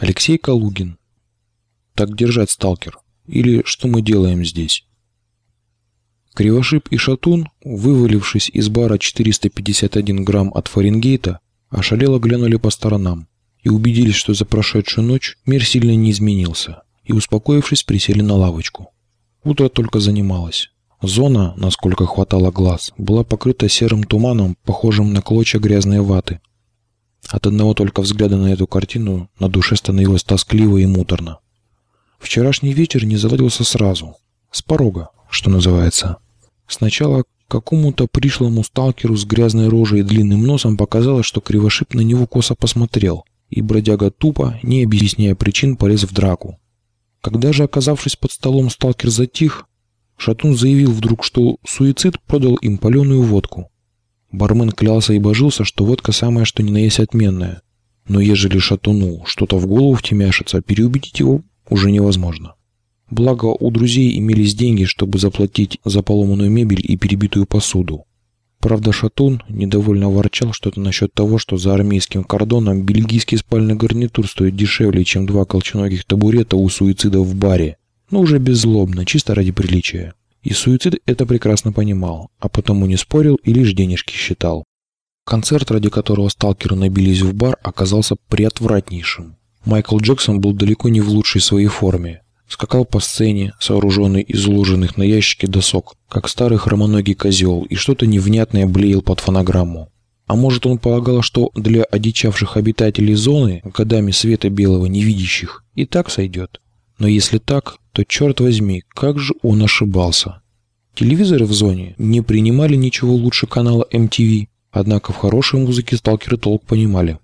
Алексей Калугин. Так держать, сталкер. Или что мы делаем здесь? Кривошип и Шатун, вывалившись из бара 451 грамм от Фаренгейта, ошалело глянули по сторонам и убедились, что за прошедшую ночь мир сильно не изменился, и, успокоившись, присели на лавочку. Утро только занималось. Зона, насколько хватало глаз, была покрыта серым туманом, похожим на клочья грязной ваты. От одного только взгляда на эту картину на душе становилось тоскливо и муторно. Вчерашний вечер не заладился сразу. С порога, что называется. Сначала какому-то пришлому сталкеру с грязной рожей и длинным носом показалось, что Кривошип на него косо посмотрел, и бродяга тупо, не объясняя причин, полез в драку. Когда же, оказавшись под столом, сталкер затих, Шатун заявил вдруг, что суицид продал им паленую водку. Бармен клялся и божился, что водка самая что ни на есть отменная. Но ежели Шатуну что-то в голову втемяшится, переубедить его уже невозможно. Благо, у друзей имелись деньги, чтобы заплатить за поломанную мебель и перебитую посуду. Правда, Шатун недовольно ворчал что-то насчет того, что за армейским кордоном бельгийский спальный гарнитур стоит дешевле, чем два колченогих табурета у суицидов в баре. Но уже беззлобно, чисто ради приличия. И суицид это прекрасно понимал, а потому не спорил и лишь денежки считал. Концерт, ради которого сталкеры набились в бар, оказался приотвратнейшим. Майкл Джексон был далеко не в лучшей своей форме. Скакал по сцене, сооруженный из уложенных на ящике досок, как старый хромоногий козел, и что-то невнятное блеял под фонограмму. А может он полагал, что для одичавших обитателей зоны, годами света белого невидящих, и так сойдет? Но если так, то черт возьми, как же он ошибался. Телевизоры в зоне не принимали ничего лучше канала MTV, однако в хорошей музыке сталкеры толк понимали.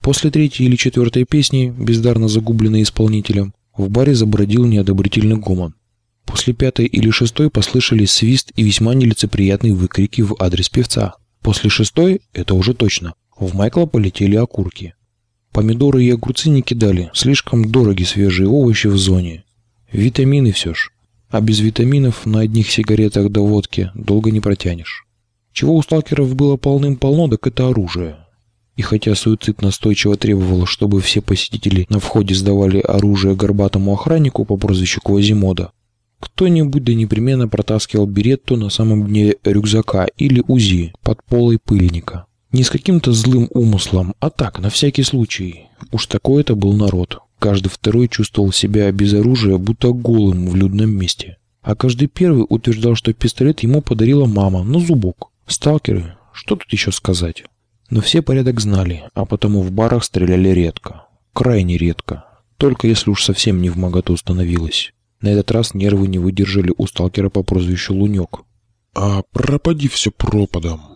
После третьей или четвертой песни, бездарно загубленной исполнителем, в баре забродил неодобрительный гомон. После пятой или шестой послышались свист и весьма нелицеприятные выкрики в адрес певца. После шестой, это уже точно, в Майкла полетели окурки. Помидоры и огурцы не кидали, слишком дороги свежие овощи в зоне. Витамины все ж. А без витаминов на одних сигаретах до водки долго не протянешь. Чего у сталкеров было полным-полно, так это оружие. И хотя суицид настойчиво требовал, чтобы все посетители на входе сдавали оружие горбатому охраннику по прозвищу Квазимода, кто-нибудь да непременно протаскивал беретту на самом дне рюкзака или УЗИ под полой пыльника. Не с каким-то злым умыслом, а так, на всякий случай. Уж такой это был народ. Каждый второй чувствовал себя без оружия, будто голым в людном месте. А каждый первый утверждал, что пистолет ему подарила мама на зубок. Сталкеры, что тут еще сказать? Но все порядок знали, а потому в барах стреляли редко. Крайне редко. Только если уж совсем не в моготу становилось. На этот раз нервы не выдержали у сталкера по прозвищу Лунек. «А пропади все пропадом!»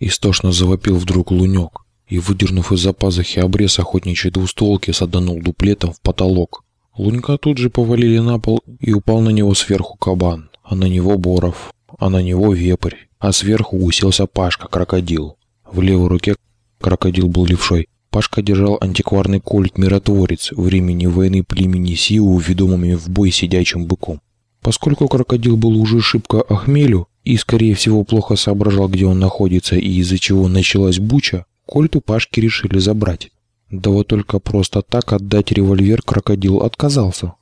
Истошно завопил вдруг Лунек и, выдернув из-за пазухи обрез охотничьей двустволки, саданул дуплетом в потолок. Лунька тут же повалили на пол и упал на него сверху кабан, а на него Боров, а на него вепрь, а сверху уселся Пашка-крокодил. В левой руке крокодил был левшой. Пашка держал антикварный кольт «Миротворец» времени войны племени Сиу, ведомыми в бой сидячим быком. Поскольку крокодил был уже шибко охмелю и, скорее всего, плохо соображал, где он находится и из-за чего началась буча, кольт у Пашки решили забрать. Да вот только просто так отдать револьвер крокодил отказался.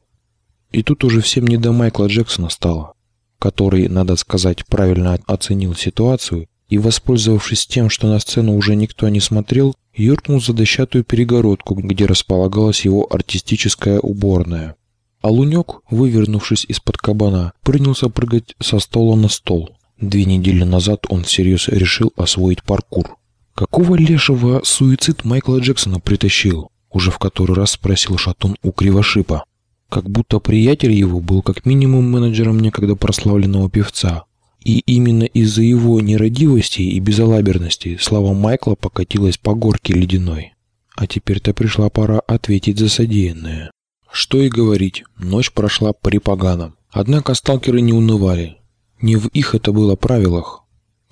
И тут уже всем не до Майкла Джексона стало, который, надо сказать, правильно оценил ситуацию и, воспользовавшись тем, что на сцену уже никто не смотрел, юркнул за дощатую перегородку, где располагалась его артистическая уборная. А Лунек, вывернувшись из-под кабана, принялся прыгать со стола на стол. Две недели назад он всерьез решил освоить паркур. «Какого лешего суицид Майкла Джексона притащил?» Уже в который раз спросил Шатун у Кривошипа. Как будто приятель его был как минимум менеджером некогда прославленного певца, и именно из-за его нерадивости и безалаберности слава Майкла покатилась по горке ледяной. А теперь-то пришла пора ответить за содеянное. Что и говорить, ночь прошла при поганом. Однако сталкеры не унывали. Не в их это было правилах.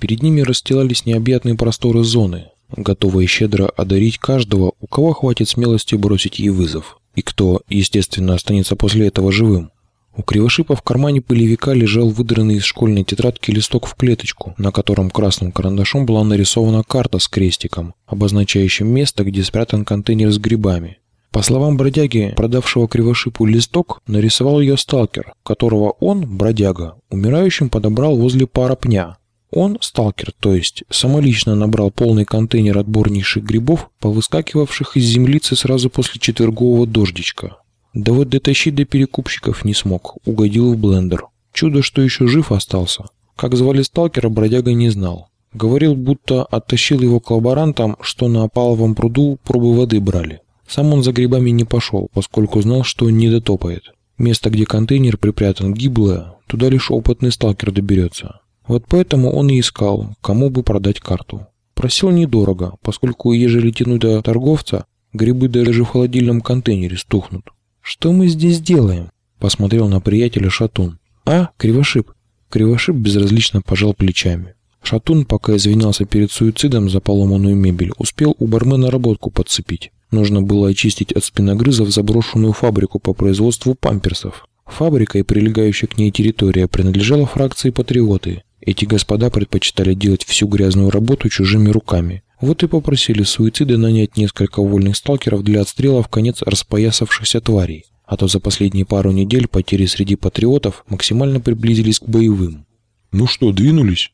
Перед ними расстилались необъятные просторы зоны, готовые щедро одарить каждого, у кого хватит смелости бросить ей вызов. И кто, естественно, останется после этого живым. У Кривошипа в кармане пылевика лежал выдранный из школьной тетрадки листок в клеточку, на котором красным карандашом была нарисована карта с крестиком, обозначающим место, где спрятан контейнер с грибами. По словам бродяги, продавшего кривошипу листок, нарисовал ее сталкер, которого он, бродяга, умирающим подобрал возле пара пня. Он, сталкер, то есть, самолично набрал полный контейнер отборнейших грибов, повыскакивавших из землицы сразу после четвергового дождичка. Да вот дотащить до перекупщиков не смог, угодил в блендер. Чудо, что еще жив остался. Как звали сталкера, бродяга не знал. Говорил, будто оттащил его к лаборантам, что на опаловом пруду пробы воды брали. Сам он за грибами не пошел, поскольку знал, что не дотопает. Место, где контейнер припрятан гиблое, туда лишь опытный сталкер доберется. Вот поэтому он и искал, кому бы продать карту. Просил недорого, поскольку ежели тянуть до торговца, грибы даже в холодильном контейнере стухнут. «Что мы здесь делаем?» – посмотрел на приятеля Шатун. «А, Кривошип». Кривошип безразлично пожал плечами. Шатун, пока извинялся перед суицидом за поломанную мебель, успел у бармена работку подцепить. Нужно было очистить от спиногрызов заброшенную фабрику по производству памперсов. Фабрика и прилегающая к ней территория принадлежала фракции «Патриоты». Эти господа предпочитали делать всю грязную работу чужими руками. Вот и попросили суициды нанять несколько вольных сталкеров для отстрела в конец распоясавшихся тварей. А то за последние пару недель потери среди патриотов максимально приблизились к боевым. «Ну что, двинулись?»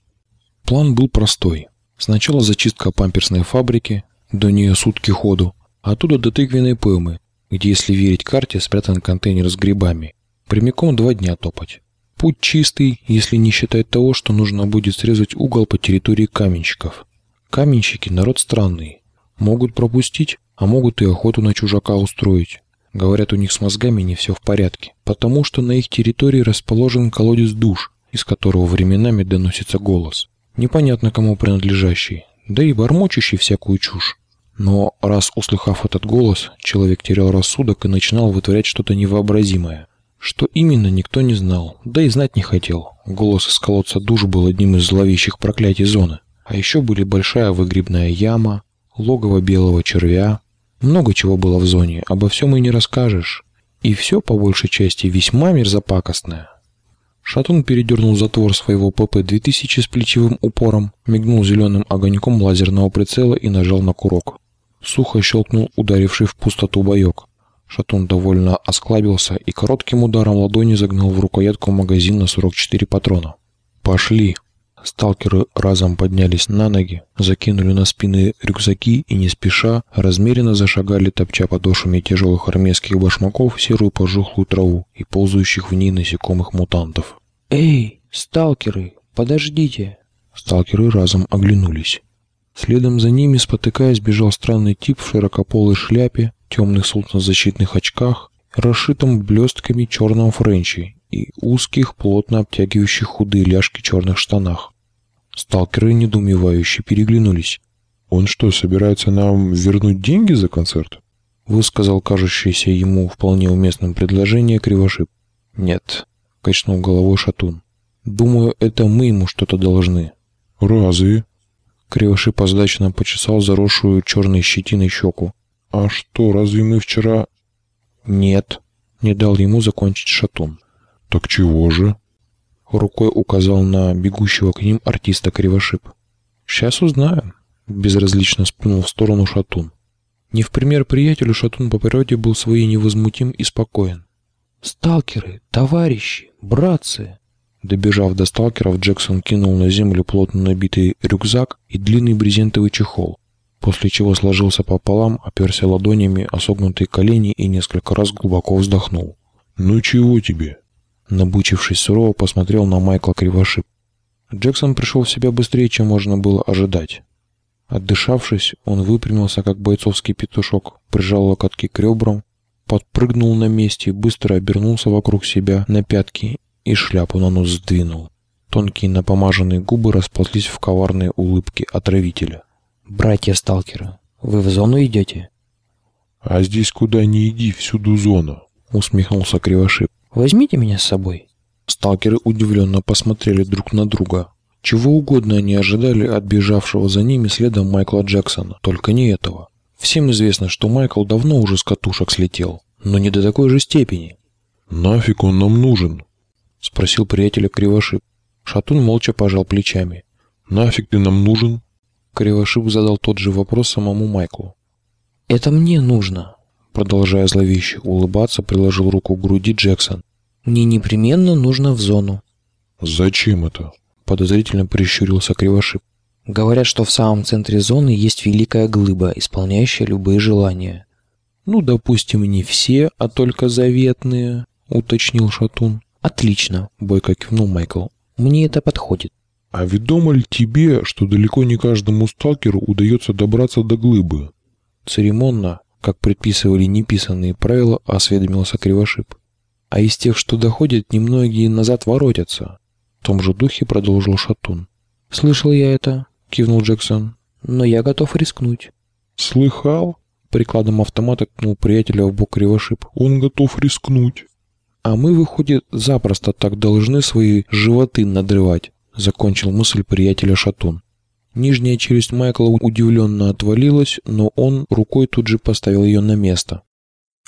План был простой. Сначала зачистка памперсной фабрики, до нее сутки ходу, оттуда до тыквенной поймы, где, если верить карте, спрятан контейнер с грибами. Прямиком два дня топать. Путь чистый, если не считать того, что нужно будет срезать угол по территории каменщиков. Каменщики – народ странный. Могут пропустить, а могут и охоту на чужака устроить. Говорят, у них с мозгами не все в порядке, потому что на их территории расположен колодец душ, из которого временами доносится голос непонятно кому принадлежащий, да и бормочущий всякую чушь. Но раз услыхав этот голос, человек терял рассудок и начинал вытворять что-то невообразимое. Что именно, никто не знал, да и знать не хотел. Голос из колодца душ был одним из зловещих проклятий зоны. А еще были большая выгребная яма, логово белого червя. Много чего было в зоне, обо всем и не расскажешь. И все, по большей части, весьма мерзопакостное. Шатун передернул затвор своего ПП-2000 с плечевым упором, мигнул зеленым огоньком лазерного прицела и нажал на курок. Сухо щелкнул ударивший в пустоту боек. Шатун довольно осклабился и коротким ударом ладони загнал в рукоятку магазин на 44 патрона. «Пошли!» Сталкеры разом поднялись на ноги, закинули на спины рюкзаки и не спеша размеренно зашагали, топча подошвами тяжелых армейских башмаков серую пожухлую траву и ползающих в ней насекомых-мутантов. «Эй, сталкеры, подождите!» Сталкеры разом оглянулись. Следом за ними, спотыкаясь, бежал странный тип в широкополой шляпе, темных солнцезащитных очках, расшитом блестками черном френче и узких, плотно обтягивающих худые ляжки черных штанах. Сталкеры недоумевающе переглянулись. «Он что, собирается нам вернуть деньги за концерт?» Высказал кажущееся ему вполне уместным предложение Кривошип. «Нет», — качнул головой Шатун. «Думаю, это мы ему что-то должны». «Разве?» Кривошип озадаченно почесал заросшую черной щетиной щеку. «А что, разве мы вчера...» «Нет», — не дал ему закончить Шатун. «Так чего же?» Рукой указал на бегущего к ним артиста Кривошип. «Сейчас узнаем», — безразлично сплюнул в сторону Шатун. Не в пример приятелю Шатун по природе был своей невозмутим и спокоен. «Сталкеры, товарищи, братцы!» Добежав до сталкеров, Джексон кинул на землю плотно набитый рюкзак и длинный брезентовый чехол, после чего сложился пополам, оперся ладонями о согнутые колени и несколько раз глубоко вздохнул. «Ну чего тебе?» Набучившись сурово, посмотрел на Майкла Кривошип. Джексон пришел в себя быстрее, чем можно было ожидать. Отдышавшись, он выпрямился, как бойцовский петушок, прижал локотки к ребрам, подпрыгнул на месте, быстро обернулся вокруг себя на пятки и шляпу на нос сдвинул. Тонкие напомаженные губы расползлись в коварные улыбки отравителя. «Братья-сталкеры, вы в зону идете?» «А здесь куда ни иди, всюду зона», — усмехнулся Кривошип. Возьмите меня с собой». Сталкеры удивленно посмотрели друг на друга. Чего угодно они ожидали от бежавшего за ними следом Майкла Джексона, только не этого. Всем известно, что Майкл давно уже с катушек слетел, но не до такой же степени. «Нафиг он нам нужен?» — спросил приятеля Кривошип. Шатун молча пожал плечами. «Нафиг ты нам нужен?» Кривошип задал тот же вопрос самому Майклу. «Это мне нужно», Продолжая зловеще улыбаться, приложил руку к груди Джексон. Мне непременно нужно в зону. Зачем это? Подозрительно прищурился Кривошип. Говорят, что в самом центре зоны есть великая глыба, исполняющая любые желания. Ну, допустим, не все, а только заветные, уточнил Шатун. Отлично, Бойко кивнул Майкл. мне это подходит. А ведомо ли тебе, что далеко не каждому сталкеру удается добраться до глыбы? Церемонно, как предписывали неписанные правила, осведомился Кривошип. А из тех, что доходят, немногие назад воротятся. В том же духе продолжил Шатун. Слышал я это, Кивнул Джексон. но я готов рискнуть. Слыхал? Прикладом автомата ткнул приятеля в бок Кривошип. Он готов рискнуть. А мы, выходит, запросто так должны свои животы надрывать, закончил мысль приятеля Шатун. Нижняя челюсть Майкла удивленно отвалилась, но он рукой тут же поставил ее на место.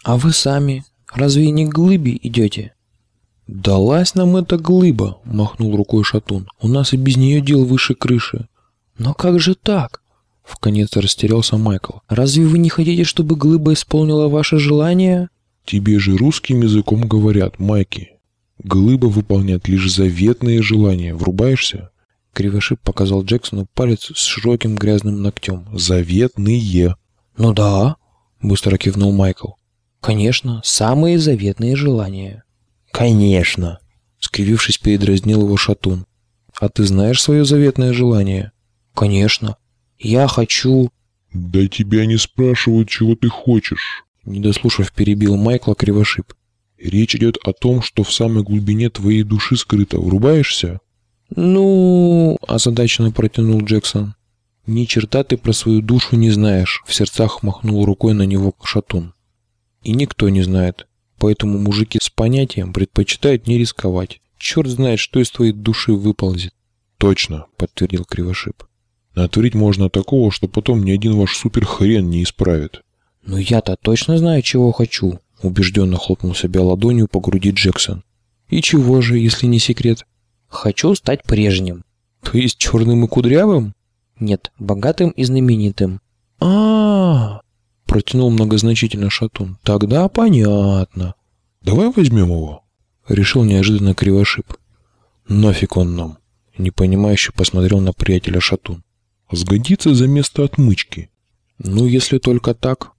А вы сами, разве не к глыбе идете? «Далась нам эта глыба!» – махнул рукой Шатун. «У нас и без нее дел выше крыши». Но как же так? Вконец растерялся Майкл. Разве вы не хотите, чтобы глыба исполнила ваше желание? Тебе же русским языком говорят, Майки. Глыба выполняет лишь заветные желания. Врубаешься? Кривошип показал Джексону палец с широким грязным ногтем. Заветные. Ну да, Быстро кивнул Майкл. конечно, самые заветные желания. «Конечно!» Скривившись, передразнил его Шатун. «А ты знаешь свое заветное желание?» Конечно. Я хочу... Да тебя не спрашивают, чего ты хочешь. Не дослушав, перебил Майкла Кривошип. Речь идет о том, что в самой глубине твоей души скрыто. Врубаешься? «Ну...» – озадаченно протянул Джексон. «Ни черта ты про свою душу не знаешь», – в сердцах махнул рукой на него Шатун. «И никто не знает. Поэтому мужики с понятием предпочитают не рисковать. Черт знает, что из твоей души выползет», Точно. – подтвердил Кривошип. Натворить можно такого, что потом ни один ваш суперхрен не исправит. Ну я-то точно знаю, чего хочу. Убежденно хлопнул себя ладонью по груди Джексон. «И чего же, если не секрет? Хочу стать прежним. То есть черным и кудрявым?» Нет, богатым и знаменитым. а, -а, -а протянул многозначительно Шатун. «Тогда понятно», Давай возьмем его. — решил неожиданно Кривошип. «Нафиг он нам?» — непонимающе посмотрел на приятеля Шатун. Сгодится за место отмычки. «Ну, если только так...»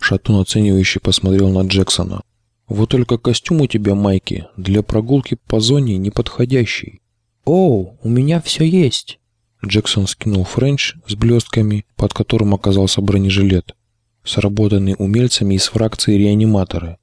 Шатун оценивающе посмотрел на Джексона. «Вот только костюм у тебя, Майки, для прогулки по зоне неподходящий». О, у меня все есть. Джексон скинул френч с блестками, под которым оказался бронежилет, сработанный умельцами из фракции реаниматоры.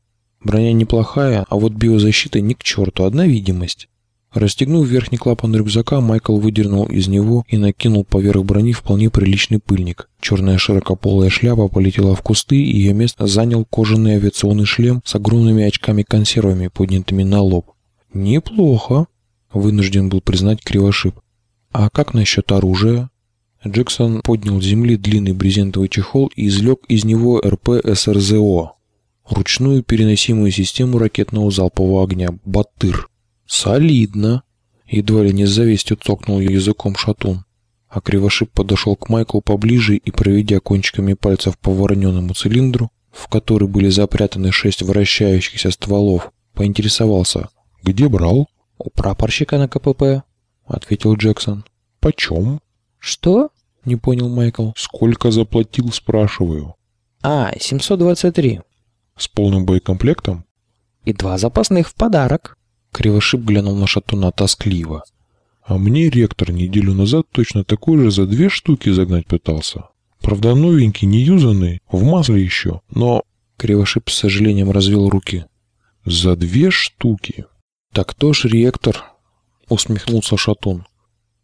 Броня неплохая, а вот биозащита ни к черту, одна видимость. Расстегнув верхний клапан рюкзака, Майкл выдернул из него и накинул поверх брони вполне приличный пыльник. Черная широкополая шляпа полетела в кусты, и ее место занял кожаный авиационный шлем с огромными очками-консервами, поднятыми на лоб. «Неплохо», — вынужден был признать Кривошип. «А как насчет оружия?» Джексон поднял с земли длинный брезентовый чехол и извлек из него РП СРЗО, ручную переносимую систему ракетного залпового огня «Батыр». «Солидно!» Едва ли не с завистью цокнул языком шатун. А Кривошип подошел к Майклу поближе и, проведя кончиками пальцев по вороненному цилиндру, в который были запрятаны шесть вращающихся стволов, поинтересовался. Где брал? У прапорщика на КПП. Ответил Джексон. Почем? Что? Не понял Майкл. Сколько заплатил, спрашиваю. А, 723. С полным боекомплектом? И два запасных в подарок. Кривошип глянул на шатуна тоскливо. А мне ректор неделю назад точно такой же за две штуки загнать пытался. Правда, новенький, не юзанный, в масле еще, но Кривошип с сожалением развел руки. за две штуки. «Так кто ж ректор?» — усмехнулся Шатун.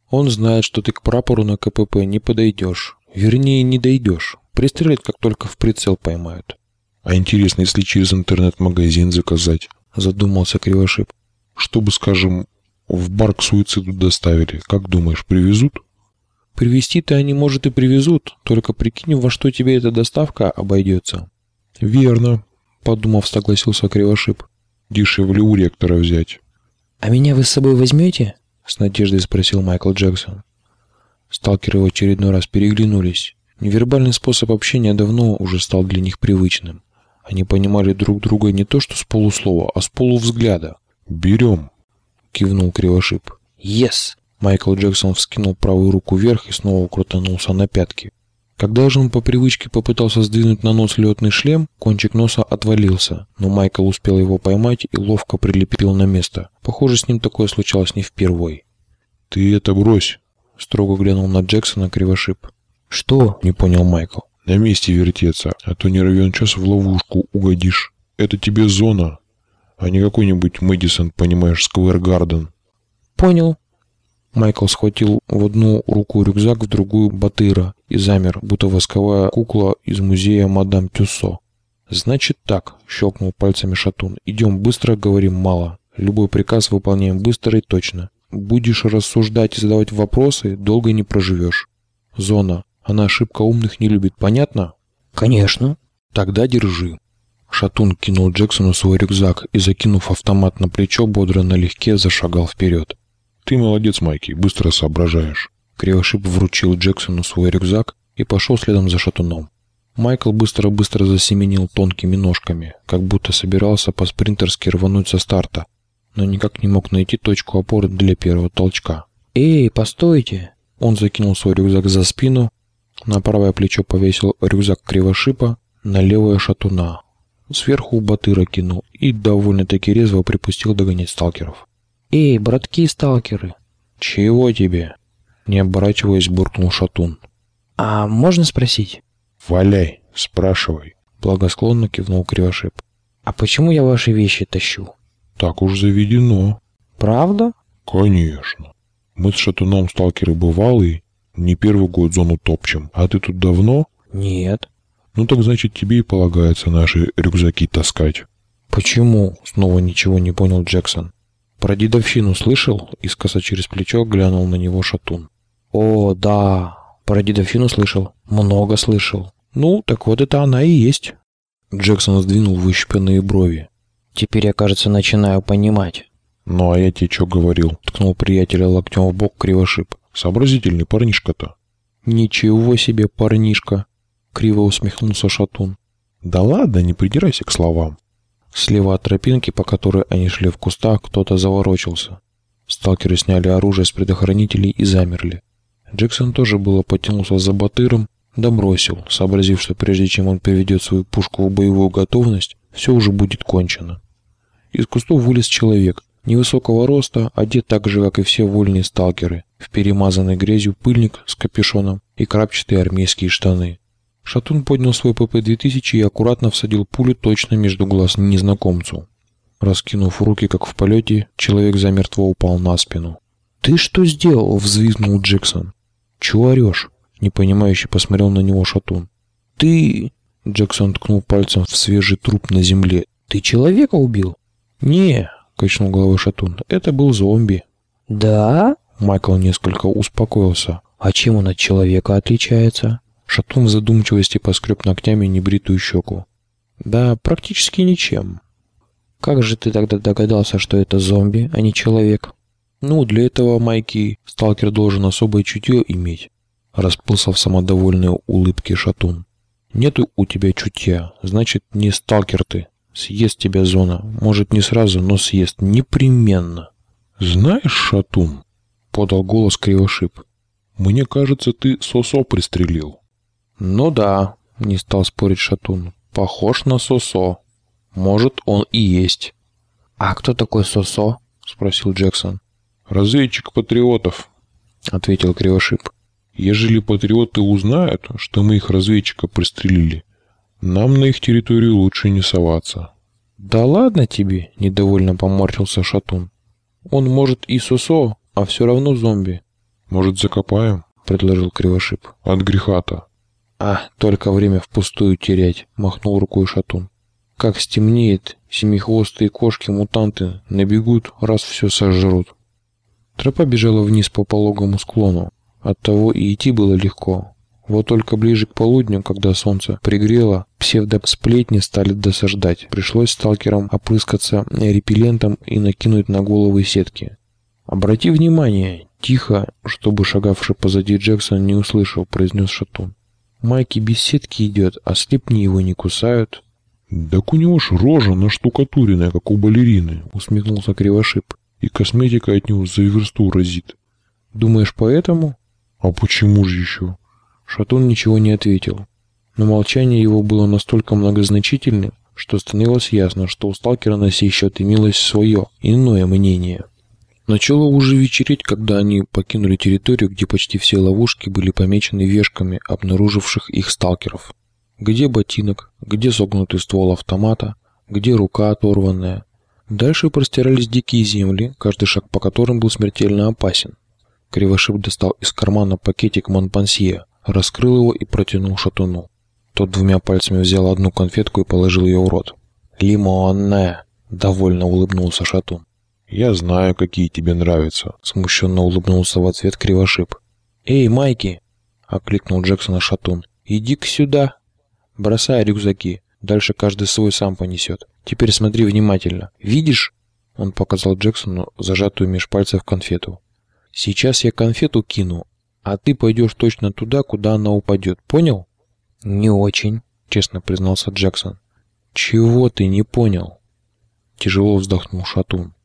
«Он знает, что ты к прапору на КПП не подойдешь. Вернее, не дойдешь. Пристрелят, как только в прицел поймают». А интересно, если через интернет-магазин заказать, Задумался Кривошип. Чтобы, скажем, в бар к суициду доставили, как думаешь, привезут? Привезти-то они, может, и привезут, только прикинь, во что тебе эта доставка обойдется. Верно. Подумав, согласился Кривошип. Дешевле у ректора взять. А меня вы с собой возьмете? С надеждой спросил Майкл Джексон. Сталкеры в очередной раз переглянулись. Невербальный способ общения давно уже стал для них привычным. Они понимали друг друга не то что с полуслова, а с полувзгляда. «Берем!» — кивнул Кривошип. Yes! Майкл Джексон вскинул правую руку вверх и снова крутанулся на пятки. Когда же он по привычке попытался сдвинуть на нос летный шлем, кончик носа отвалился, но Майкл успел его поймать и ловко прилепил на место. Похоже, с ним такое случалось не впервой. «Ты это брось!» — строго глянул на Джексона Кривошип. Что? Не понял Майкл. «На месте вертеться, а то не равен час в ловушку угодишь. Это тебе зона, а не какой-нибудь Мэдисон, понимаешь, Сквер Гарден». Понял. Майкл схватил в одну руку рюкзак, в другую батыра и замер, будто восковая кукла из музея мадам Тюссо. «Значит так», — щелкнул пальцами Шатун. «Идем быстро, говорим мало. Любой приказ выполняем быстро и точно. Будешь рассуждать и задавать вопросы, долго не проживешь. Зона. Она ошибка умных не любит, понятно? Конечно. Тогда держи. Шатун кинул Джексону свой рюкзак и, закинув автомат на плечо, бодро налегке зашагал вперед. «Ты молодец, Майки, быстро соображаешь». Кривошип вручил Джексону свой рюкзак и пошел следом за Шатуном. Майкл быстро-быстро засеменил тонкими ножками, как будто собирался по-спринтерски рвануть со старта, но никак не мог найти точку опоры для первого толчка. Эй, постойте! Он закинул свой рюкзак за спину, на правое плечо повесил рюкзак кривошипа, на левое шатуна. Сверху батыра кинул и довольно-таки резво припустил догонять сталкеров. Эй, братки-сталкеры! «Чего тебе?» Не оборачиваясь, буркнул шатун. А можно спросить? «Валяй, спрашивай». Благосклонно кивнул кривошип. А почему я ваши вещи тащу? «Так уж заведено». Правда? «Конечно. Мы с Шатуном сталкеры бывалые, не первый год зону топчем. А ты тут давно?» Нет. «Ну так значит тебе и полагается наши рюкзаки таскать». «Почему?» — снова ничего не понял Джексон. «Про дедовщину слышал?» — искоса через плечо глянул на него шатун. О, да. Про дедовщину слышал. Много слышал. «Ну, так вот это она и есть». Джексон сдвинул выщипанные брови. Теперь я, кажется, начинаю понимать. «Ну а я тебе что говорил?» Ткнул приятеля локтем в бок кривошип. «Сообразительный парнишка-то». «Ничего себе, парнишка!» Криво усмехнулся шатун. «Да ладно, не придирайся к словам». Слева от тропинки, по которой они шли в кустах, кто-то заворочился. Сталкеры сняли оружие с предохранителей и замерли. Джексон тоже было потянулся за батыром, да сообразив, что прежде чем он переведет свою пушку в боевую готовность, все уже будет кончено. Из кустов вылез человек, невысокого роста, одет так же, как и все вольные сталкеры, в перемазанный грязью пыльник с капюшоном и крапчатые армейские штаны. Шатун поднял свой ПП-2000 и аккуратно всадил пулю точно между глаз незнакомцу. Раскинув руки, как в полете, человек замертво упал на спину. «Ты что сделал?» — взвизгнул Джексон. «Чего орешь?» — непонимающе посмотрел на него Шатун. «Ты...» — Джексон ткнул пальцем в свежий труп на земле. Ты человека убил? «Не...» — качнул головой Шатун. «Это был зомби». Да? Майкл несколько успокоился. А чем он от человека отличается? Шатун в задумчивости поскреб ногтями небритую щеку. «Да, практически ничем. Как же ты тогда догадался, что это зомби, а не человек? Ну, для этого, Майки, сталкер должен особое чутье иметь. Расплылся в самодовольной улыбке Шатун. Нету у тебя чутья, значит, не сталкер ты. Съест тебя зона. Может, не сразу, но съест. Непременно. «Знаешь, Шатун», — подал голос Кривошип. «мне кажется, ты Сосо пристрелил». «Ну да», — не стал спорить Шатун. «Похож на Сосо. Может, он и есть». А кто такой Сосо? спросил Джексон. «Разведчик патриотов», — ответил Кривошип. Ежели патриоты узнают, что мы их разведчика пристрелили, нам на их территорию лучше не соваться. «Да ладно тебе!» — недовольно поморщился Шатун. «Он, может, и Сосо, а все равно зомби», Может, закопаем? — предложил Кривошип. От греха-то. «А, только время впустую терять», — махнул рукой Шатун. «Как стемнеет, семихвостые кошки-мутанты набегут, раз все сожрут». Тропа бежала вниз по пологому склону. Оттого и идти было легко. Вот только ближе к полудню, когда солнце пригрело, псевдосплетни стали досаждать. Пришлось сталкерам опрыскаться репеллентом и накинуть на головы сетки. «Обрати внимание!» Тихо, чтобы шагавший позади Джексон не услышал, произнес Шатун. «Майки без сетки идет, а слепни его не кусают». Так у него ж рожа наштукатуренная, как у балерины, Усмехнулся Кривошип. и косметика от него за версту разит. Думаешь, поэтому? А почему же еще? Шатун ничего не ответил. Но молчание его было настолько многозначительным, что становилось ясно, что у сталкера на сей счет имелось свое, иное мнение. Начало уже вечереть, когда они покинули территорию, где почти все ловушки были помечены вешками обнаруживших их сталкеров. Где ботинок, где согнутый ствол автомата, где рука оторванная. Дальше простирались дикие земли, каждый шаг по которым был смертельно опасен. Кривошип достал из кармана пакетик Монпансье, раскрыл его и протянул шатуну. Тот двумя пальцами взял одну конфетку и положил ее в рот. «Лимонная!» – довольно улыбнулся шатун. Я знаю, какие тебе нравятся. Смущенно улыбнулся в ответ Кривошип. «Эй, Майки!» – окликнул Джексона шатун. «Иди-ка сюда!» «Бросай рюкзаки. Дальше каждый свой сам понесет. Теперь смотри внимательно. Видишь?» Он показал Джексону зажатую меж пальцев конфету. «Сейчас я конфету кину, а ты пойдешь точно туда, куда она упадет. Понял?» Не очень. Честно признался Джексон. «Чего ты не понял?» Тяжело вздохнул Шатун.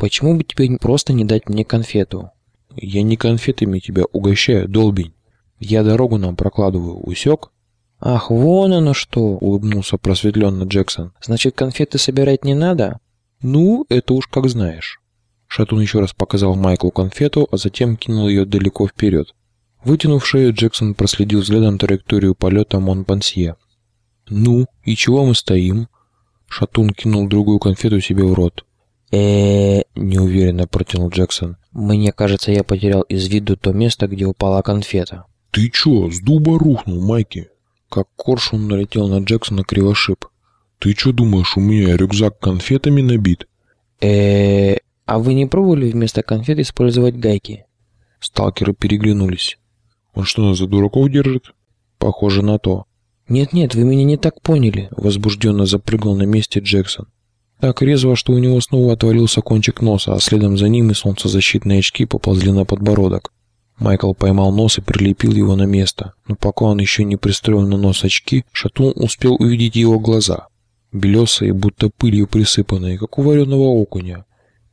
Почему бы тебе просто не дать мне конфету? «Я не конфетами тебя угощаю, долбень. Я дорогу нам прокладываю, усек?» Ах, вон оно что! Улыбнулся просветленно Джексон. Значит, конфеты собирать не надо? «Ну, это уж как знаешь». Шатун еще раз показал Майклу конфету, а затем кинул ее далеко вперед. Вытянув шею, Джексон проследил взглядом траекторию полета Монпансье. «Ну, и чего мы стоим?» Шатун кинул другую конфету себе в рот. Э Неуверенно протянул Джексон. Мне кажется, я потерял из виду то место, где упала конфета. Ты чё, с дуба рухнул, Майки? Как коршун налетел на Джексона кривошип. Ты чё думаешь, у меня рюкзак конфетами набит? э а вы не пробовали вместо конфет использовать гайки? Сталкеры переглянулись. Он что, нас за дураков держит? Похоже на то. Нет-нет, вы меня не так поняли. Возбужденно запрыгал на месте Джексон. Так резво, что у него снова отвалился кончик носа, а следом за ним и солнцезащитные очки поползли на подбородок. Майкл поймал нос и прилепил его на место, но пока он еще не пристроил на нос очки, Шатун успел увидеть его глаза. Белесые, будто пылью присыпанные, как у вареного окуня.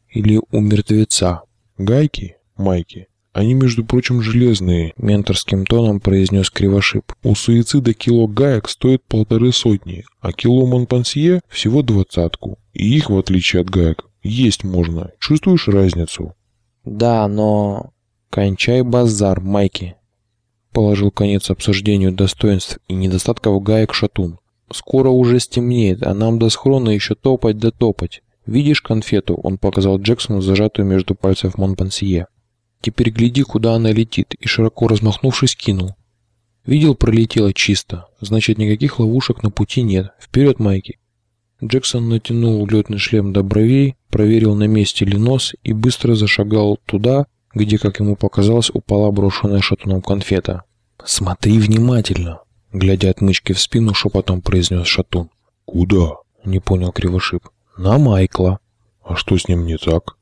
Или у мертвеца. Гайки, Майки, они, между прочим, железные. Менторским тоном произнес Кривошип. У суицида кило гаек стоит полторы сотни, а кило Монпансье всего двадцатку. И их, в отличие от гаек, есть можно. Чувствуешь разницу? Да, но... Кончай базар, Майки. Положил конец обсуждению достоинств и недостатков гаек Шатун. Скоро уже стемнеет, а нам до схрона еще топать да топать. Видишь конфету? Он показал Джексону зажатую между пальцев Монпансье. Теперь гляди, куда она летит, и широко размахнувшись, кинул. Видел, пролетела чисто. Значит, никаких ловушек на пути нет. Вперед, Майки. Джексон натянул летный шлем до бровей, проверил, на месте ли нос, и быстро зашагал туда, где, как ему показалось, упала брошенная шатуном конфета. «Смотри внимательно!» Глядя отмычки в спину, шепотом произнес шатун. Куда? Не понял Кривошип. «На Майкла». А что с ним не так?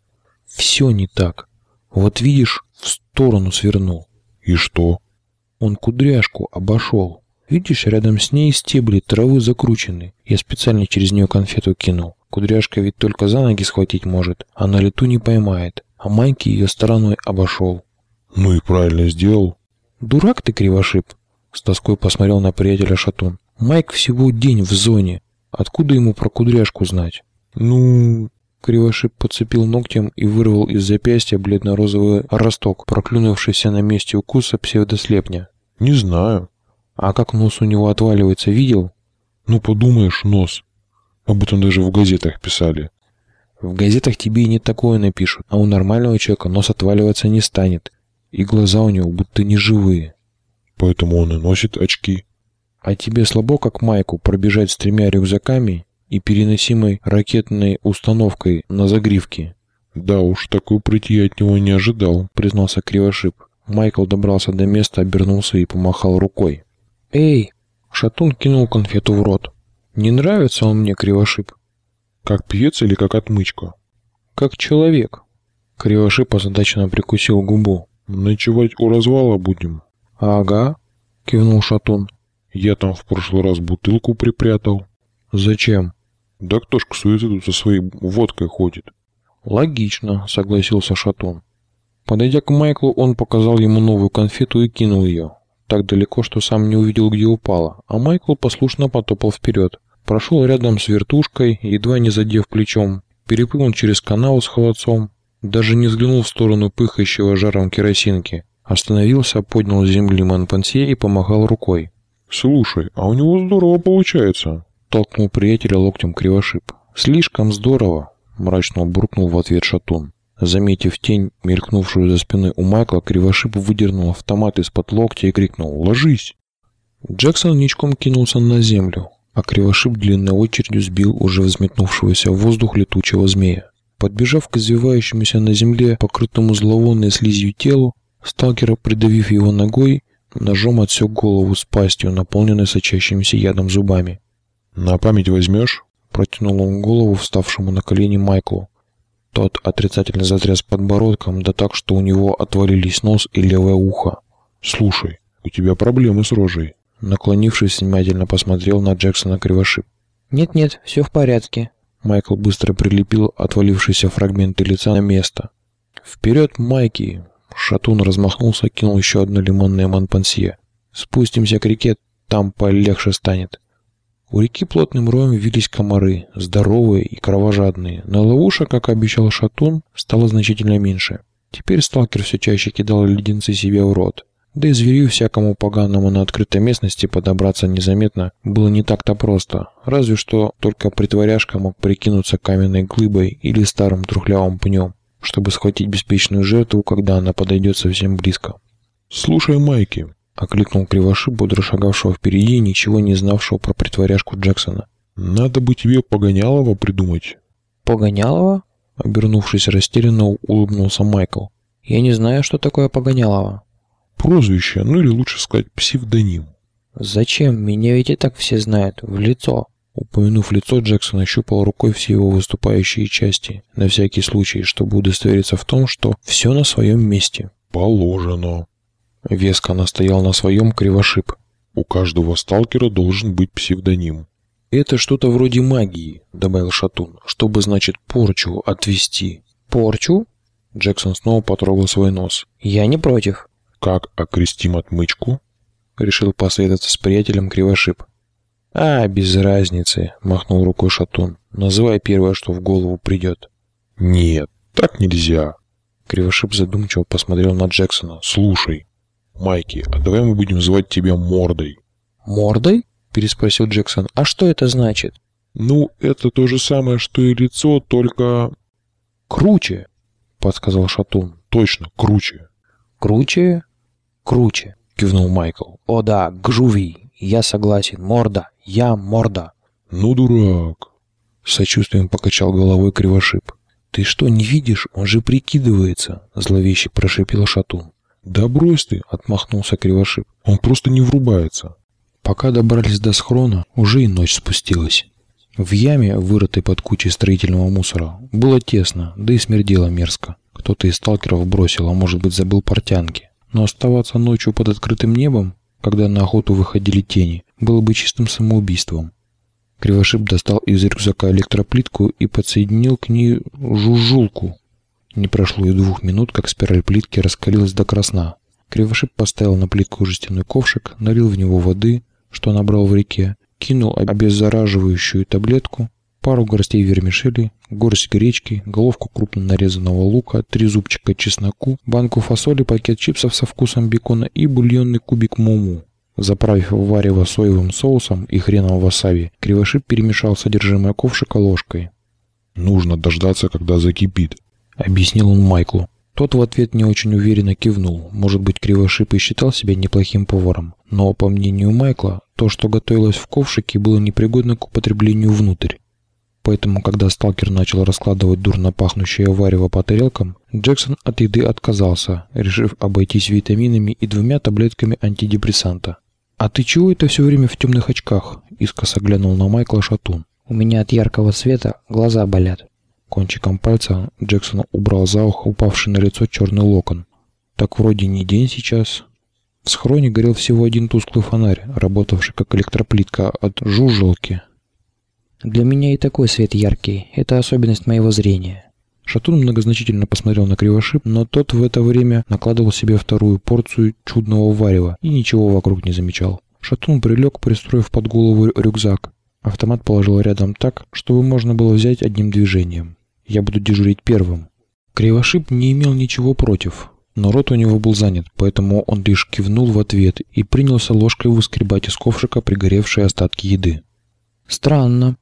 «Все не так. Вот видишь, в сторону свернул. И что? Он кудряшку обошел. Видишь, рядом с ней стебли травы закручены. Я специально через нее конфету кинул. Кудряшка ведь только за ноги схватить может, а на лету не поймает. А Майки ее стороной обошел. Ну и правильно сделал. Дурак ты, Кривошип. С тоской посмотрел на приятеля Шатун. Майк всего день в зоне. Откуда ему про кудряшку знать? Ну, Кривошип подцепил ногтем и вырвал из запястья бледно-розовый росток, проклюнувшийся на месте укуса псевдослепня. не знаю. А как нос у него отваливается, видел? Ну, подумаешь, нос. Об этом даже в газетах писали. В газетах тебе и не такое напишут, а у нормального человека нос отваливаться не станет. И глаза у него будто не живые. Поэтому он и носит очки. А тебе слабо, как Майку, пробежать с тремя рюкзаками и переносимой ракетной установкой на загривке? Да уж, такой прыти я от него не ожидал. Признался Кривошип. Майкл добрался до места, обернулся и помахал рукой. «Эй!» Шатун кинул конфету в рот. «Не нравится он мне, Кривошип?» Как пьец или как отмычка? «Как человек». Кривошип озадаченно прикусил губу. Ночевать у развала будем. «Ага», — кивнул Шатун. Я там в прошлый раз бутылку припрятал. Зачем? Да кто ж к тут со своей водкой ходит? Логично, согласился Шатун. Подойдя к Майклу, он показал ему новую конфету и кинул ее. Так далеко, что сам не увидел, где упала, а Майкл послушно потопал вперед. Прошел рядом с вертушкой, едва не задев плечом, переплыл через канал с холодцом, даже не взглянул в сторону пыхающего жаром керосинки. Остановился, поднял с земли Монпансье и помахал рукой. «Слушай, а у него здорово получается!» Толкнул приятеля локтем кривошип. «Слишком здорово!» Мрачно буркнул в ответ Шатун. Заметив тень, мелькнувшую за спиной у Майкла, Кривошип выдернул автомат из-под локтя и крикнул «Ложись!». Джексон ничком кинулся на землю, а Кривошип длинной очередью сбил уже взметнувшегося в воздух летучего змея. Подбежав к извивающемуся на земле, покрытому зловонной слизью телу, сталкера, придавив его ногой, ножом отсек голову с пастью, наполненной сочащимися ядом зубами. «На память возьмешь?» Протянул он голову вставшему на колени Майклу. Тот отрицательно затряс подбородком, да так, что у него отвалились нос и левое ухо. «Слушай, у тебя проблемы с рожей». Наклонившись, внимательно посмотрел на Джексона кривошип. «Нет-нет, все в порядке». Майкл быстро прилепил отвалившиеся фрагменты лица на место. «Вперед, Майки!» Шатун размахнулся, кинул еще одно лимонное манпансье. «Спустимся к реке, там полегче станет». У реки плотным роем вились комары, здоровые и кровожадные, но ловушек, как обещал Шатун, стало значительно меньше. Теперь сталкер все чаще кидал леденцы себе в рот. Да и зверю всякому поганому на открытой местности подобраться незаметно было не так-то просто, разве что только притворяшка мог прикинуться каменной глыбой или старым трухлявым пнем, чтобы схватить беспечную жертву, когда она подойдет совсем близко. «Слушай, Майки, — окликнул Кривоши, бодро шагавшего впереди, ничего не знавшего про притворяшку Джексона. «Надо бы тебе Погонялова придумать». «Погонялова?» — обернувшись растерянно, улыбнулся Майкл. «Я не знаю, что такое Погонялова». «Прозвище, ну или лучше сказать псевдоним». «Зачем? Меня ведь и так все знают. В лицо». Упомянув лицо, Джексон ощупал рукой все его выступающие части, на всякий случай, чтобы удостовериться в том, что все на своем месте. «Положено», Веско настоял на своем кривошип. «У каждого сталкера должен быть псевдоним». «Это что-то вроде магии», — добавил Шатун, «чтобы, значит, порчу отвести». «Порчу?» Джексон снова потрогал свой нос. «Я не против». «Как окрестим отмычку?» Решил посоветоваться с приятелем Кривошип. «А, без разницы», — махнул рукой Шатун. «Называй первое, что в голову придет». «Нет, так нельзя». Кривошип задумчиво посмотрел на Джексона. «Слушай, Майки, а давай мы будем звать тебя Мордой. Мордой? Переспросил Джексон. А что это значит? Ну, это то же самое, что и лицо, только... Круче, подсказал Шатун. Точно, круче. Круче? Круче, кивнул Майкл. О да, гжуви. Я согласен. Морда. Я морда. Ну, дурак. сочувствием покачал головой Кривошип. «Ты что, не видишь? Он же прикидывается!» — зловеще прошипел Шатун. «Да брось ты!» — отмахнулся Кривошип. «Он просто не врубается!» Пока добрались до схрона, уже и ночь спустилась. В яме, вырытой под кучей строительного мусора, было тесно, да и смердело мерзко. Кто-то из сталкеров бросил, а может быть забыл портянки. Но оставаться ночью под открытым небом, когда на охоту выходили тени, было бы чистым самоубийством. Кривошип достал из рюкзака электроплитку и подсоединил к ней жужжулку, не прошло и двух минут, как спираль плитки раскалилась до красна. Кривошип поставил на плитку жестяной ковшик, налил в него воды, что набрал в реке, кинул обеззараживающую таблетку, пару горстей вермишели, горсть гречки, головку крупно нарезанного лука, три зубчика чесноку, банку фасоли, пакет чипсов со вкусом бекона и бульонный кубик муму. Заправив варево соевым соусом и хреном васаби, Кривошип перемешал содержимое ковшика ложкой. «Нужно дождаться, когда закипит», — объяснил он Майклу. Тот в ответ не очень уверенно кивнул. Может быть, Кривошип и считал себя неплохим поваром. Но, по мнению Майкла, то, что готовилось в ковшике, было непригодно к употреблению внутрь. Поэтому, когда сталкер начал раскладывать дурно пахнущее варево по тарелкам, Джексон от еды отказался, решив обойтись витаминами и двумя таблетками антидепрессанта. «А ты чего это все время в темных очках?» – искоса глянул на Майкла Шатун. «У меня от яркого света глаза болят», Кончиком пальца Джексон убрал за ухо упавший на лицо черный локон. Так вроде не день сейчас. В схроне горел всего один тусклый фонарь, работавший как электроплитка от жужжалки. Для меня и такой свет яркий. Это особенность моего зрения. Шатун многозначительно посмотрел на кривошип, но тот в это время накладывал себе вторую порцию чудного варева и ничего вокруг не замечал. Шатун прилег, пристроив под голову рюкзак. Автомат положил рядом так, чтобы можно было взять одним движением. Я буду дежурить первым. Кривошип не имел ничего против, но рот у него был занят, поэтому он лишь кивнул в ответ и принялся ложкой выскребать из ковшика пригоревшие остатки еды. Странно.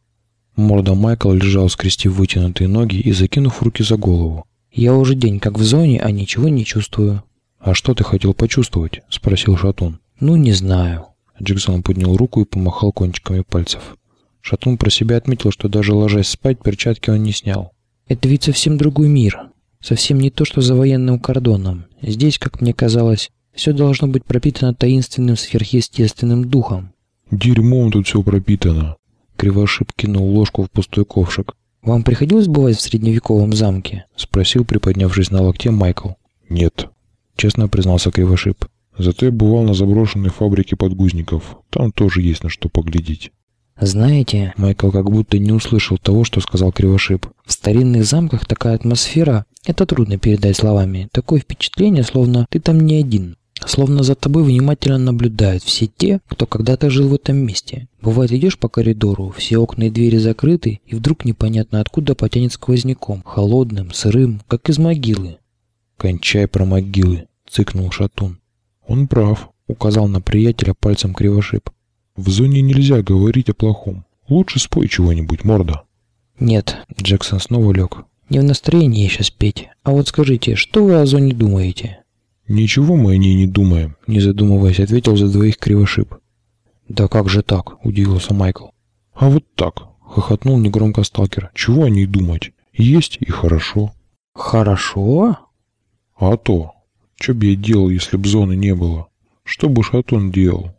Морда Майкла лежал, скрестив вытянутые ноги и закинув руки за голову. Я уже день как в зоне, а ничего не чувствую. «А что ты хотел почувствовать?» – спросил Шатун. Ну, не знаю. Джексон поднял руку и помахал кончиками пальцев. Шатун про себя отметил, что даже ложась спать, перчатки он не снял. Это ведь совсем другой мир. Совсем не то, что за военным кордоном. Здесь, как мне казалось, все должно быть пропитано таинственным сверхъестественным духом. Дерьмом тут все пропитано. Кривошип кинул ложку в пустой ковшик. Вам приходилось бывать в средневековом замке? Спросил, приподнявшись на локте, Майкл. Нет. Честно признался Кривошип. Зато я бывал на заброшенной фабрике подгузников. Там тоже есть на что поглядеть. Знаете, Майкл как будто не услышал того, что сказал Кривошип. в старинных замках такая атмосфера, это трудно передать словами. Такое впечатление, словно ты там не один. Словно за тобой внимательно наблюдают все те, кто когда-то жил в этом месте. Бывает, идешь по коридору, все окна и двери закрыты, и вдруг непонятно откуда потянет сквозняком, холодным, сырым, как из могилы. «Кончай про могилы», — цыкнул Шатун. Он прав. Указал на приятеля пальцем Кривошип. В зоне нельзя говорить о плохом. Лучше спой чего-нибудь, морда. Нет, Джексон снова лег. не в настроении сейчас петь. А вот скажите, что вы о зоне думаете? Ничего мы о ней не думаем. Не задумываясь, ответил за двоих Кривошип. Да как же так? Удивился Майкл. А вот так. Хохотнул негромко сталкер. Чего о ней думать? Есть и хорошо. Хорошо? А то. Что бы я делал, если б зоны не было? Что бы Шатун делал?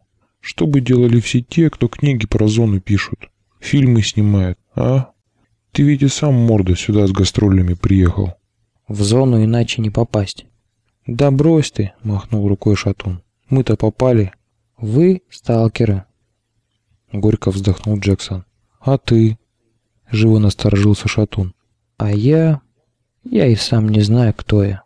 Что бы делали все те, кто книги про зону пишут? Фильмы снимают, а? Ты ведь и сам, морда, сюда с гастролями приехал. В зону иначе не попасть. Да брось ты, махнул рукой Шатун. Мы-то попали. Вы сталкеры. Горько вздохнул Джексон. А ты? Живо насторожился Шатун. А я... Я и сам не знаю, кто я.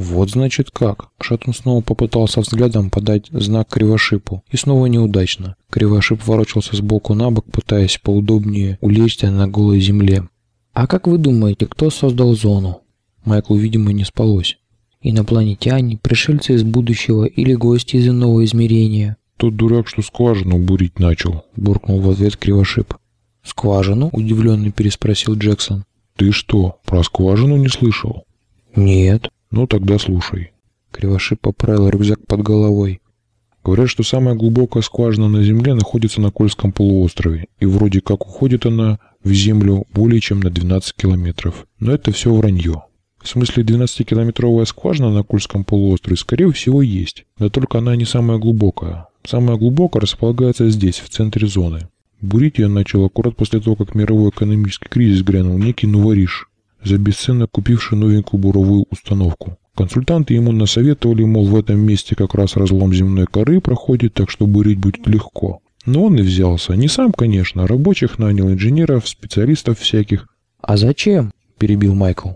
Вот значит как. Шатун снова попытался взглядом подать знак Кривошипу. И снова неудачно. Кривошип ворочался сбоку на бок, пытаясь поудобнее улечься на голой земле. А как вы думаете, кто создал зону? Майклу, видимо, не спалось. Инопланетяне, пришельцы из будущего или гости из иного измерения? Тот дурак, что скважину бурить начал. Буркнул в ответ Кривошип. Скважину? Удивленно переспросил Джексон. Ты что, про скважину не слышал? Нет. Ну тогда слушай. Кривошип поправил рюкзак под головой. Говорят, что самая глубокая скважина на Земле находится на Кольском полуострове, и вроде как уходит она в землю более чем на 12 километров. Но это все вранье. В смысле, 12-километровая скважина на Кольском полуострове, скорее всего, есть. Да только она не самая глубокая. Самая глубокая располагается здесь, в центре зоны. Бурить ее начал аккурат после того, как мировой экономический кризис грянул некий Новориш, за бесценно купивший новенькую буровую установку. Консультанты ему насоветовали, мол, в этом месте как раз разлом земной коры проходит, так что бурить будет легко. Но он и взялся. Не сам, конечно, рабочих нанял, инженеров, специалистов всяких. А зачем? Перебил Майкл.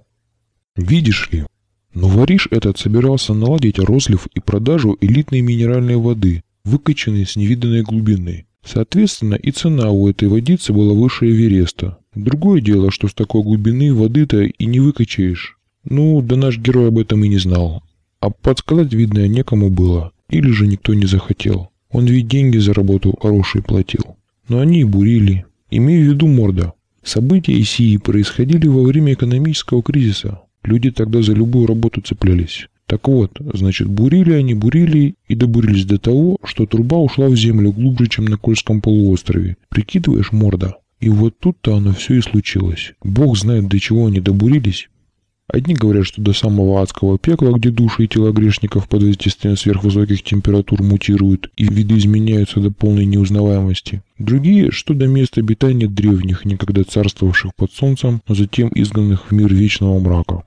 Видишь ли, Новориш этот собирался наладить розлив и продажу элитной минеральной воды, выкачанной с невиданной глубины. Соответственно, и цена у этой водицы была выше Эвереста. Другое дело, что с такой глубины воды-то и не выкачаешь. Ну, да наш герой об этом и не знал. А подсказать, видно, некому было. Или же никто не захотел. Он ведь деньги за работу хорошие платил. Но они и бурили. Имею в виду морда. События сии происходили во время экономического кризиса. Люди тогда за любую работу цеплялись. Так вот, значит, бурили они, бурили и добурились до того, что труба ушла в землю глубже, чем на Кольском полуострове. Прикидываешь, морда? И вот тут-то оно все и случилось. Бог знает, до чего они добурились. Одни говорят, что до самого адского пекла, где души и тела грешников под воздействием сверхвысоких температур мутируют и видоизменяются до полной неузнаваемости. Другие, что до места обитания древних, некогда царствовавших под солнцем, но затем изгнанных в мир вечного мрака.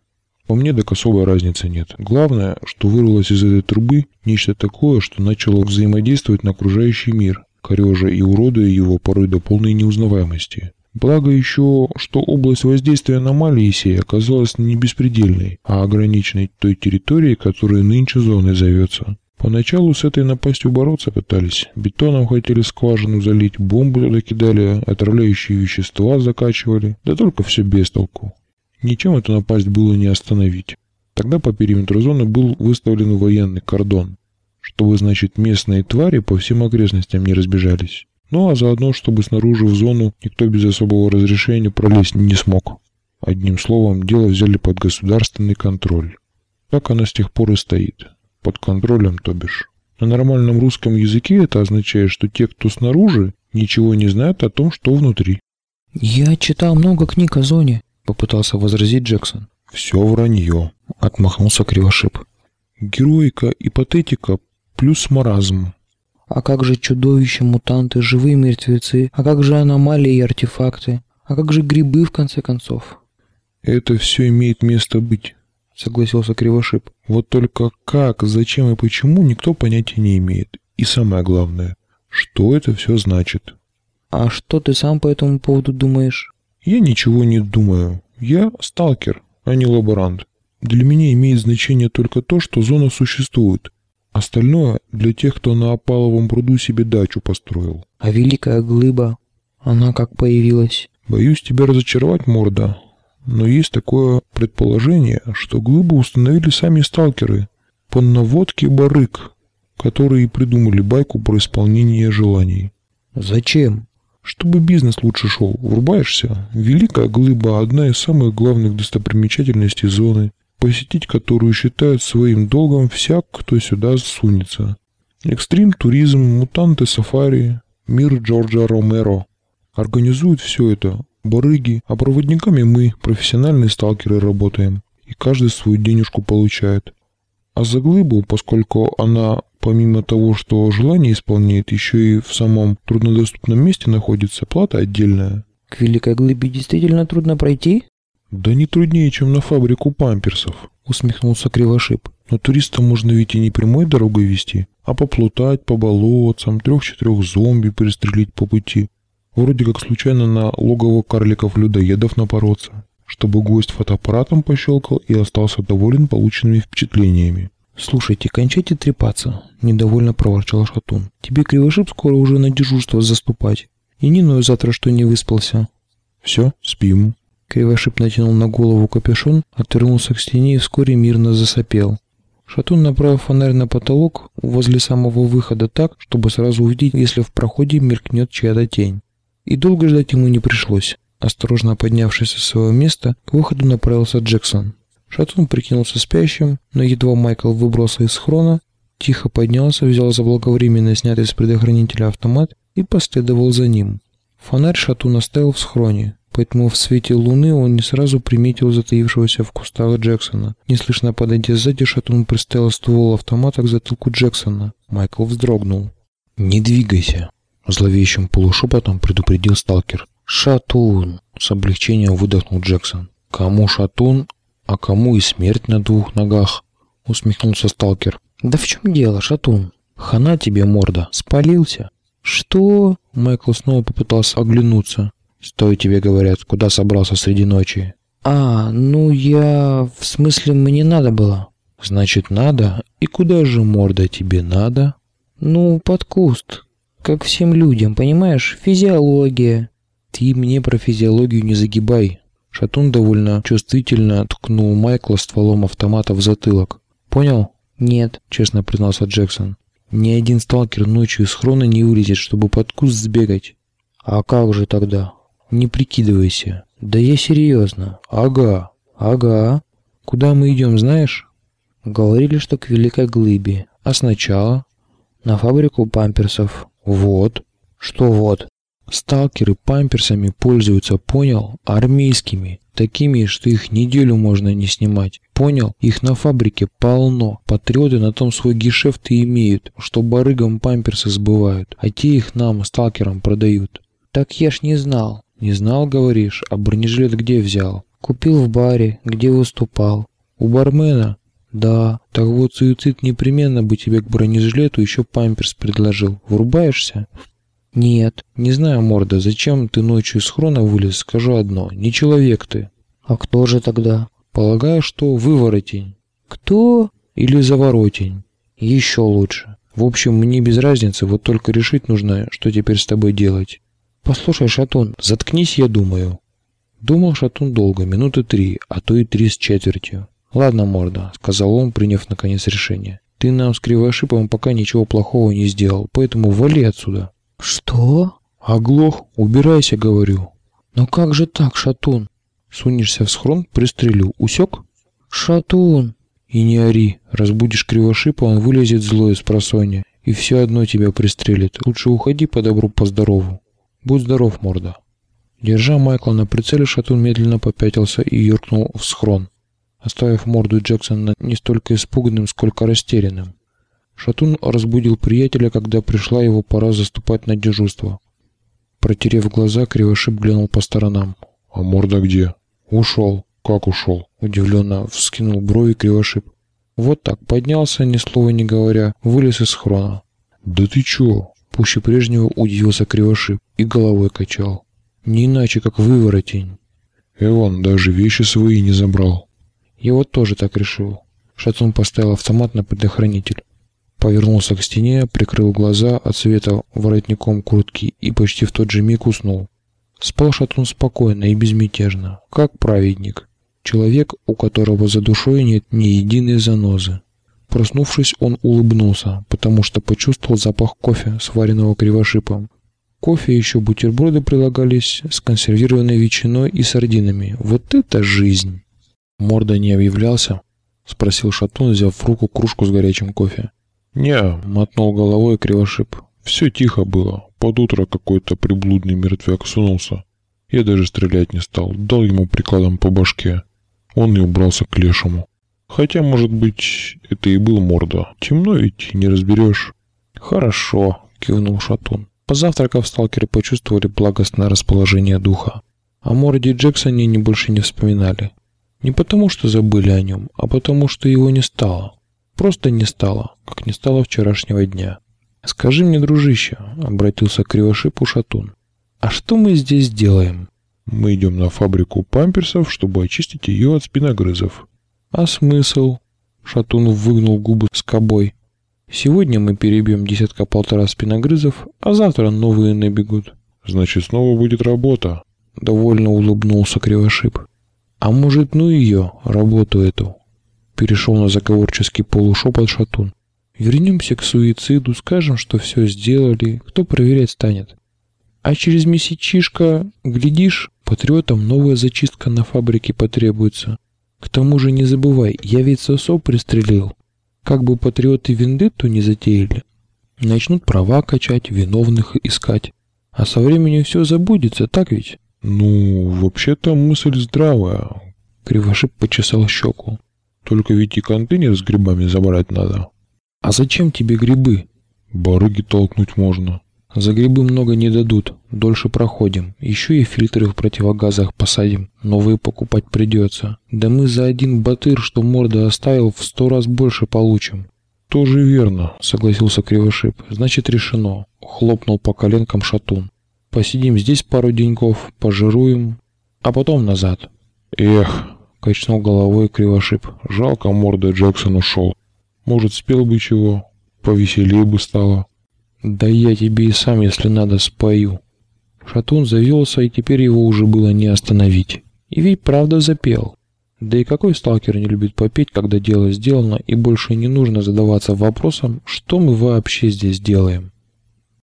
По мне так особой разницы нет. Главное, что вырвалось из этой трубы нечто такое, что начало взаимодействовать на окружающий мир, корежа и уродуя его порой до полной неузнаваемости. Благо еще, что область воздействия аномалии сей оказалась не беспредельной, а ограниченной той территорией, которая нынче зоной зовется. Поначалу с этой напастью бороться пытались. Бетоном хотели скважину залить, бомбы туда кидали, отравляющие вещества закачивали. Да только все без толку. Ничем эту напасть было не остановить. Тогда по периметру зоны был выставлен военный кордон, чтобы, значит, местные твари по всем окрестностям не разбежались. Ну а заодно, чтобы снаружи в зону никто без особого разрешения пролезть не смог. Одним словом, дело взяли под государственный контроль. Так оно с тех пор и стоит под контролем, то бишь. На нормальном русском языке это означает, что те, кто снаружи, ничего не знают о том, что внутри. «Я читал много книг о зоне», — попытался возразить Джексон. «Все вранье», — отмахнулся Кривошип. «Героика и патетика плюс маразм». «А как же чудовища, мутанты, живые мертвецы? А как же аномалии и артефакты? А как же грибы, в конце концов?» «Это все имеет место быть согласился Кривошип. Вот только как, зачем и почему никто понятия не имеет. И самое главное, что это все значит. А что ты сам по этому поводу думаешь? Я ничего не думаю. Я сталкер, а не лаборант. Для меня имеет значение только то, что зона существует. Остальное для тех, кто на опаловом пруду себе дачу построил. А великая глыба, она как появилась? Боюсь тебя разочаровать, морда, но есть такое предположение, что глыбу установили сами сталкеры по наводке барык, которые придумали байку про исполнение желаний. Зачем? Чтобы бизнес лучше шел. Врубаешься? Великая глыба – одна из самых главных достопримечательностей зоны, посетить которую считают своим долгом всяк, кто сюда сунется. Экстрим, туризм, мутанты, сафари, мир Джорджа Ромеро. Организуют все это барыги, а проводниками мы, профессиональные сталкеры, работаем. И каждый свою денежку получает. А за глыбу, поскольку она, помимо того, что желание исполняет, еще и в самом труднодоступном месте находится, плата отдельная. К Великой Глыбе действительно трудно пройти? Да не труднее, чем на фабрику памперсов, усмехнулся Кривошип. Но туристам можно ведь и не прямой дорогой вести, а поплутать по болотцам, трех-четырех зомби пристрелить по пути. Вроде как случайно на логово карликов-людоедов напороться, чтобы гость фотоаппаратом пощелкал и остался доволен полученными впечатлениями. «Слушайте, кончайте трепаться», – недовольно проворчал Шатун. «Тебе Кривошип скоро уже на дежурство заступать. И не ною завтра, что не выспался». «Все, спим». Кривошип натянул на голову капюшон, отвернулся к стене и вскоре мирно засопел. Шатун направил фонарь на потолок возле самого выхода так, чтобы сразу увидеть, если в проходе мелькнет чья-то тень. И долго ждать ему не пришлось. Осторожно поднявшись со своего места, к выходу направился Джексон. Шатун прикинулся спящим, но едва Майкл выбрался из хрона, тихо поднялся, взял заблаговременно снятый с предохранителя автомат и последовал за ним. Фонарь Шатун оставил в схроне, поэтому в свете луны он не сразу приметил затаившегося в кустах Джексона. Неслышно подойдя сзади, Шатун приставил ствол автомата к затылку Джексона. Майкл вздрогнул. «Не двигайся», Зловещим полушепотом предупредил сталкер. «Шатун!» — с облегчением выдохнул Джексон. «Кому шатун, а кому и смерть на двух ногах?» — усмехнулся сталкер. «Да в чем дело, шатун?» «Хана тебе, морда, спалился!» «Что?» — Майкл снова попытался оглянуться. «Стой, тебе говорят, куда собрался среди ночи?» «А, ну я... в смысле, мне надо было». «Значит, надо? И куда же, морда, тебе надо?» «Ну, под куст как всем людям, понимаешь? Физиология. Ты мне про физиологию не загибай. Шатун довольно чувствительно ткнул Майкла стволом автомата в затылок. Понял? Нет, честно признался Джексон. Ни один сталкер ночью из хрона не вылезет, чтобы под куст сбегать. А как же тогда? Не прикидывайся. Да я серьезно. Ага, ага. Куда мы идем, знаешь? Говорили, что к Великой Глыбе. А сначала? На фабрику памперсов. Вот. Что вот? Сталкеры памперсами пользуются, понял? Армейскими. Такими, что их неделю можно не снимать. Понял? Их на фабрике полно. Патриоты на том свой гешефт и имеют, что барыгам памперсы сбывают, а те их нам, сталкерам, продают. Так я ж не знал. Не знал, говоришь? А бронежилет где взял? Купил в баре, где выступал. У бармена? Да, так вот суицид непременно бы тебе к бронежилету еще памперс предложил. Врубаешься? Нет. Не знаю, Морда, зачем ты ночью из хрона вылез, скажу одно. Не человек ты. А кто же тогда? Полагаю, что выворотень. Кто? Или заворотень. Еще лучше. В общем, мне без разницы, вот только решить нужно, что теперь с тобой делать. Послушай, Шатун, заткнись, я думаю. Думал Шатун долго, минуты три, а то и три с четвертью. «Ладно, морда», — сказал он, приняв наконец решение. «Ты нам с Кривошиповым пока ничего плохого не сделал, поэтому вали отсюда». «Что?» «Оглох, убирайся, говорю». «Но как же так, Шатун?» «Сунешься в схрон, пристрелю. Усек?» «Шатун!» «И не ори. Разбудишь Кривошипа, он вылезет злой из просонья и все одно тебя пристрелит. Лучше уходи по добру, по здорову. Будь здоров, морда». Держа Майкла на прицеле, Шатун медленно попятился и юркнул в схрон оставив морду Джексона не столько испуганным, сколько растерянным. Шатун разбудил приятеля, когда пришла его пора заступать на дежурство. Протерев глаза, Кривошип глянул по сторонам. «А морда где?» «Ушел». «Как ушел?» Удивленно вскинул брови Кривошип. Вот так, поднялся, ни слова не говоря, вылез из хрона. «Да ты чё?» Пуще прежнего удивился Кривошип и головой качал. Не иначе, как выворотень. Эван даже вещи свои не забрал. Я вот тоже так решил. Шатун поставил автомат на предохранитель. Повернулся к стене, прикрыл глаза от света воротником куртки и почти в тот же миг уснул. Спал Шатун спокойно и безмятежно, как праведник. Человек, у которого за душой нет ни единой занозы. Проснувшись, он улыбнулся, потому что почувствовал запах кофе, сваренного кривошипом. Кофе еще бутерброды прилагались с консервированной ветчиной и сардинами. Вот это жизнь! Морда не объявлялся? Спросил Шатун, взяв в руку кружку с горячим кофе. Не, мотнул головой кривошип. Все тихо было. Под утро какой-то приблудный мертвяк сунулся. Я даже стрелять не стал. Дал ему прикладом по башке. Он и убрался к лешему. Хотя, может быть, это и был морда. Темно ведь, не разберешь. Хорошо, кивнул Шатун. Позавтракав, сталкеры почувствовали благостное расположение духа. О морде Джексоне они больше не вспоминали. Не потому, что забыли о нем, а потому, что его не стало. Просто не стало, как не стало вчерашнего дня. «Скажи мне, дружище», — обратился к Кривошипу Шатун, — «а что мы здесь делаем?» «Мы идем на фабрику памперсов, чтобы очистить ее от спиногрызов». «А смысл?» — Шатун выгнул губы скобой. «Сегодня мы перебьем десятка-полтора спиногрызов, а завтра новые набегут». «Значит, снова будет работа», — довольно улыбнулся Кривошип. А может, ну ее, работу эту? Перешел на заговорческий полушепот Шатун. Вернемся к суициду, скажем, что все сделали, кто проверять станет. А через месячишко, глядишь, патриотам новая зачистка на фабрике потребуется. К тому же не забывай, я ведь сосо пристрелил. Как бы патриоты вендетту не затеяли. Начнут права качать, виновных искать. А со временем все забудется, так ведь? «Ну, вообще-то мысль здравая». Кривошип почесал щеку. «Только ведь и контейнер с грибами забрать надо». «А зачем тебе грибы?» «Барыги толкнуть можно». «За грибы много не дадут, дольше проходим. Еще и фильтры в противогазах посадим, новые покупать придется. Да мы за один батыр, что морда оставил, в сто раз больше получим». «Тоже верно», — согласился Кривошип. «Значит, решено», — хлопнул по коленкам шатун. Посидим здесь пару деньков, пожируем, а потом назад. Эх, качнул головой кривошип. Жалко, морда Джексон ушел. Может, спел бы чего, повеселее бы стало. Да я тебе и сам, если надо, спою. Шатун завелся, и теперь его уже было не остановить. И ведь правда запел. Да и какой сталкер не любит попеть, когда дело сделано, и больше не нужно задаваться вопросом, что мы вообще здесь делаем.